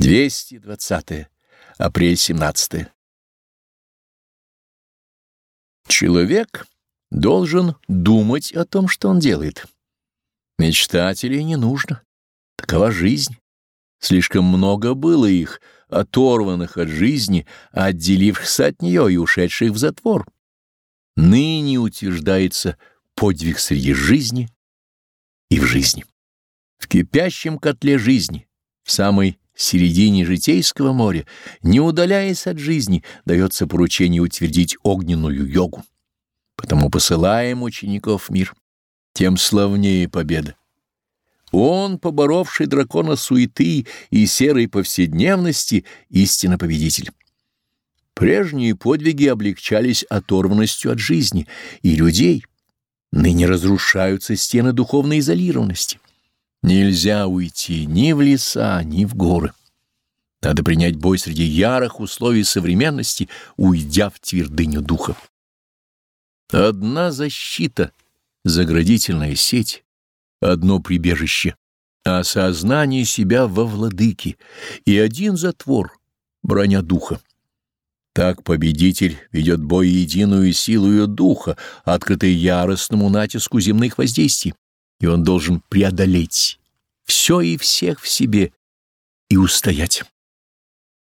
220. Апрель 17. Человек должен думать о том, что он делает. Мечтателей не нужно. Такова жизнь. Слишком много было их, оторванных от жизни, отделившихся от нее и ушедших в затвор. Ныне утверждается подвиг среди жизни и в жизни. В кипящем котле жизни, в самой середине житейского моря, не удаляясь от жизни, дается поручение утвердить огненную йогу. Потому посылаем учеников в мир, тем славнее победа. Он, поборовший дракона суеты и серой повседневности, истинно победитель. Прежние подвиги облегчались оторванностью от жизни и людей. Ныне разрушаются стены духовной изолированности. Нельзя уйти ни в леса, ни в горы. Надо принять бой среди ярых условий современности, уйдя в твердыню духа. Одна защита, заградительная сеть, одно прибежище, осознание себя во владыке и один затвор, броня духа. Так победитель ведет бой единую силою духа, открытой яростному натиску земных воздействий и он должен преодолеть все и всех в себе и устоять.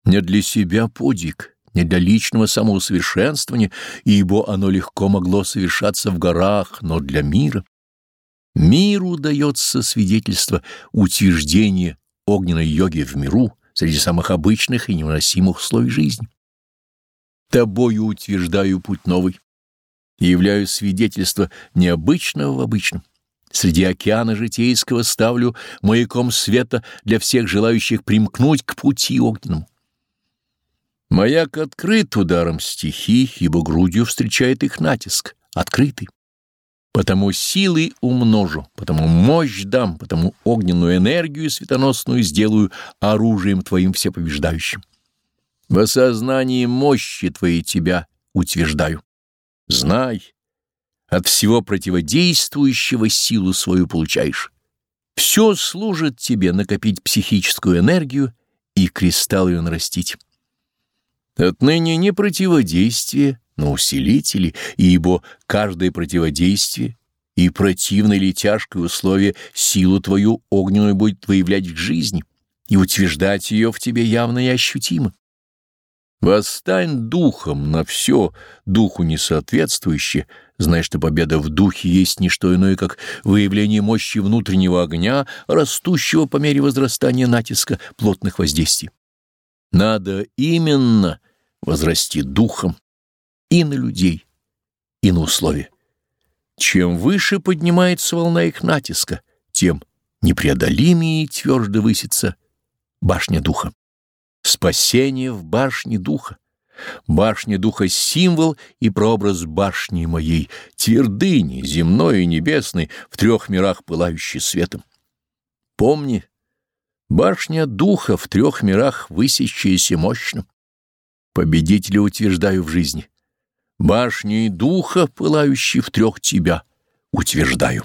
Не для себя подвиг, не для личного самоусовершенствования, ибо оно легко могло совершаться в горах, но для мира. Миру дается свидетельство утверждения огненной йоги в миру среди самых обычных и невыносимых условий жизни. Тобою утверждаю путь новый и являю свидетельство необычного в обычном. Среди океана житейского ставлю маяком света для всех желающих примкнуть к пути огненному. Маяк открыт ударом стихий, ибо грудью встречает их натиск, открытый. Потому силы умножу, потому мощь дам, потому огненную энергию светоносную сделаю оружием твоим всепобеждающим. В осознании мощи твоей тебя утверждаю. Знай, от всего противодействующего силу свою получаешь. Все служит тебе накопить психическую энергию и кристалл ее нарастить. Отныне не противодействие, но усилители, ибо каждое противодействие и противное или тяжкое условие силу твою огненную будет выявлять к жизни и утверждать ее в тебе явно и ощутимо. Восстань духом на все, духу несоответствующее, зная, что победа в духе есть не что иное, как выявление мощи внутреннего огня, растущего по мере возрастания натиска плотных воздействий. Надо именно возрасти духом и на людей, и на условия. Чем выше поднимается волна их натиска, тем непреодолимее и твердо высится башня духа. Спасение в башне духа. Башня духа — символ и прообраз башни моей, твердыни, земной и небесной, в трех мирах пылающей светом. Помни, башня духа в трех мирах, высящаяся мощно. Победителя утверждаю в жизни. Башней духа, пылающей в трех тебя, утверждаю.